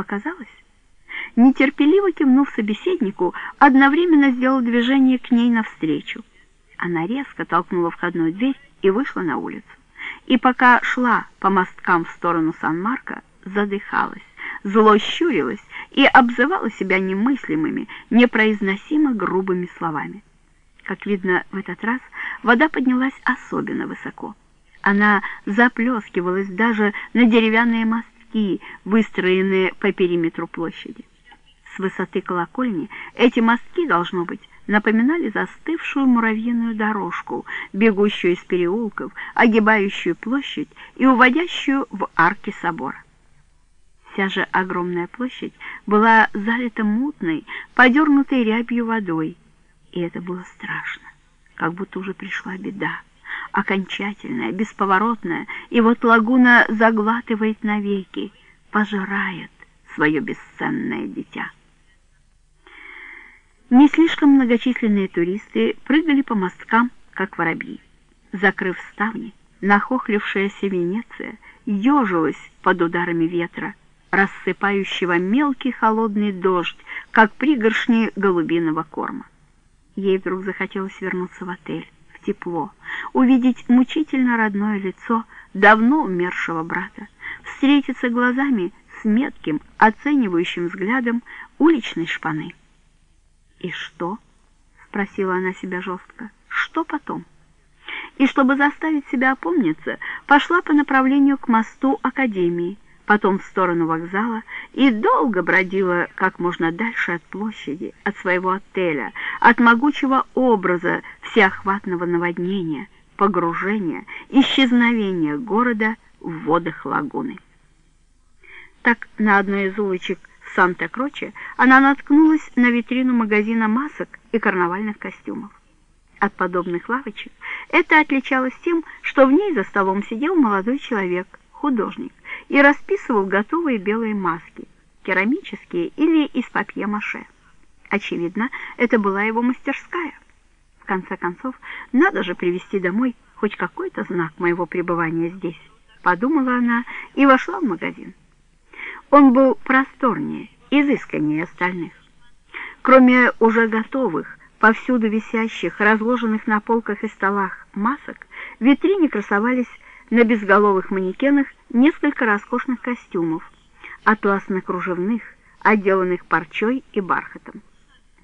показалось? Нетерпеливо кивнув собеседнику, одновременно сделал движение к ней навстречу. Она резко толкнула входную дверь и вышла на улицу. И пока шла по мосткам в сторону Сан-Марко, задыхалась, зло щурилась и обзывала себя немыслимыми, непроизносимо грубыми словами. Как видно, в этот раз вода поднялась особенно высоко. Она заплескивалась даже на деревянные мостки, выстроенные по периметру площади. С высоты колокольни эти мостки, должно быть, напоминали застывшую муравьиную дорожку, бегущую из переулков, огибающую площадь и уводящую в арки собора. Вся же огромная площадь была залита мутной, подернутой рябью водой, и это было страшно, как будто уже пришла беда, окончательная, бесповоротная, и вот лагуна заглатывает навеки, пожирает свое бесценное дитя. Не слишком многочисленные туристы прыгали по мосткам, как воробьи. Закрыв ставни, нахохлившаяся Венеция ежилась под ударами ветра, рассыпающего мелкий холодный дождь, как пригоршни голубиного корма. Ей вдруг захотелось вернуться в отель, тепло, увидеть мучительно родное лицо давно умершего брата, встретиться глазами с метким, оценивающим взглядом уличной шпаны. «И что?» — спросила она себя жестко. «Что потом?» И чтобы заставить себя опомниться, пошла по направлению к мосту Академии, потом в сторону вокзала и долго бродила как можно дальше от площади, от своего отеля, от могучего образа всеохватного наводнения, погружения, исчезновения города в водах лагуны. Так на одной из улочек Санта-Кроче она наткнулась на витрину магазина масок и карнавальных костюмов. От подобных лавочек это отличалось тем, что в ней за столом сидел молодой человек, художник, и расписывал готовые белые маски, керамические или из папье-маше. Очевидно, это была его мастерская. В конце концов, надо же привезти домой хоть какой-то знак моего пребывания здесь, подумала она и вошла в магазин. Он был просторнее, изысканнее остальных. Кроме уже готовых, повсюду висящих, разложенных на полках и столах масок, в витрине красовались на безголовых манекенах несколько роскошных костюмов, атласно-кружевных, отделанных парчой и бархатом.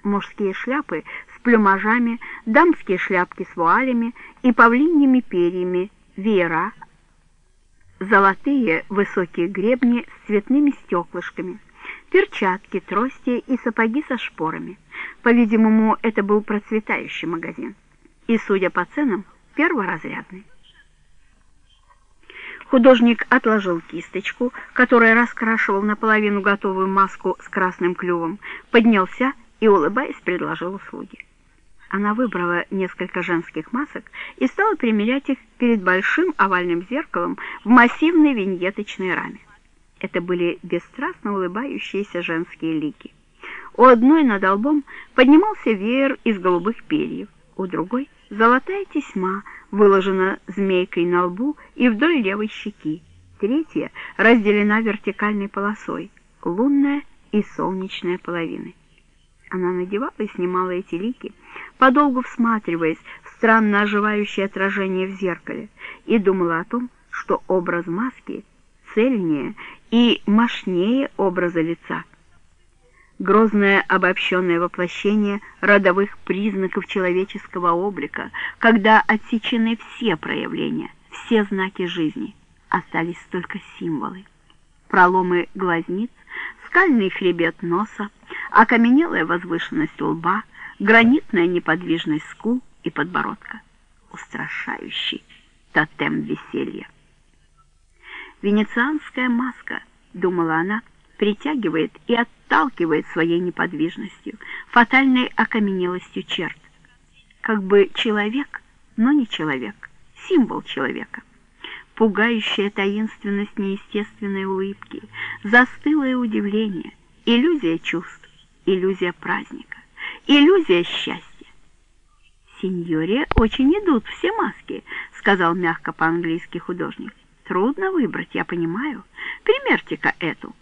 Мужские шляпы с плюмажами, дамские шляпки с вуалями и павлиньими перьями, веера, золотые высокие гребни с цветными стеклышками, перчатки, трости и сапоги со шпорами. По-видимому, это был процветающий магазин. И, судя по ценам, перворазрядный. Художник отложил кисточку, которая раскрашивал наполовину готовую маску с красным клювом, поднялся и, улыбаясь, предложил услуги. Она выбрала несколько женских масок и стала примерять их перед большим овальным зеркалом в массивной виньеточной раме. Это были бесстрастно улыбающиеся женские лики. У одной над лбом поднимался веер из голубых перьев, у другой — золотая тесьма, выложена змейкой на лбу и вдоль левой щеки. Третья разделена вертикальной полосой, лунная и солнечная половины. Она надевала и снимала эти лики, подолгу всматриваясь в странно оживающее отражение в зеркале, и думала о том, что образ маски цельнее и мощнее образа лица грозное обобщенное воплощение родовых признаков человеческого облика, когда отсечены все проявления, все знаки жизни, остались только символы. Проломы глазниц, скальный хребет носа, окаменелая возвышенность лба, гранитная неподвижность скул и подбородка. Устрашающий тотем веселья. «Венецианская маска», — думала она, — притягивает и отталкивает своей неподвижностью, фатальной окаменелостью черт. Как бы человек, но не человек, символ человека. Пугающая таинственность неестественной улыбки, застылое удивление, иллюзия чувств, иллюзия праздника, иллюзия счастья. «Сеньоре очень идут все маски», — сказал мягко по-английски художник. «Трудно выбрать, я понимаю. Примерьте-ка эту».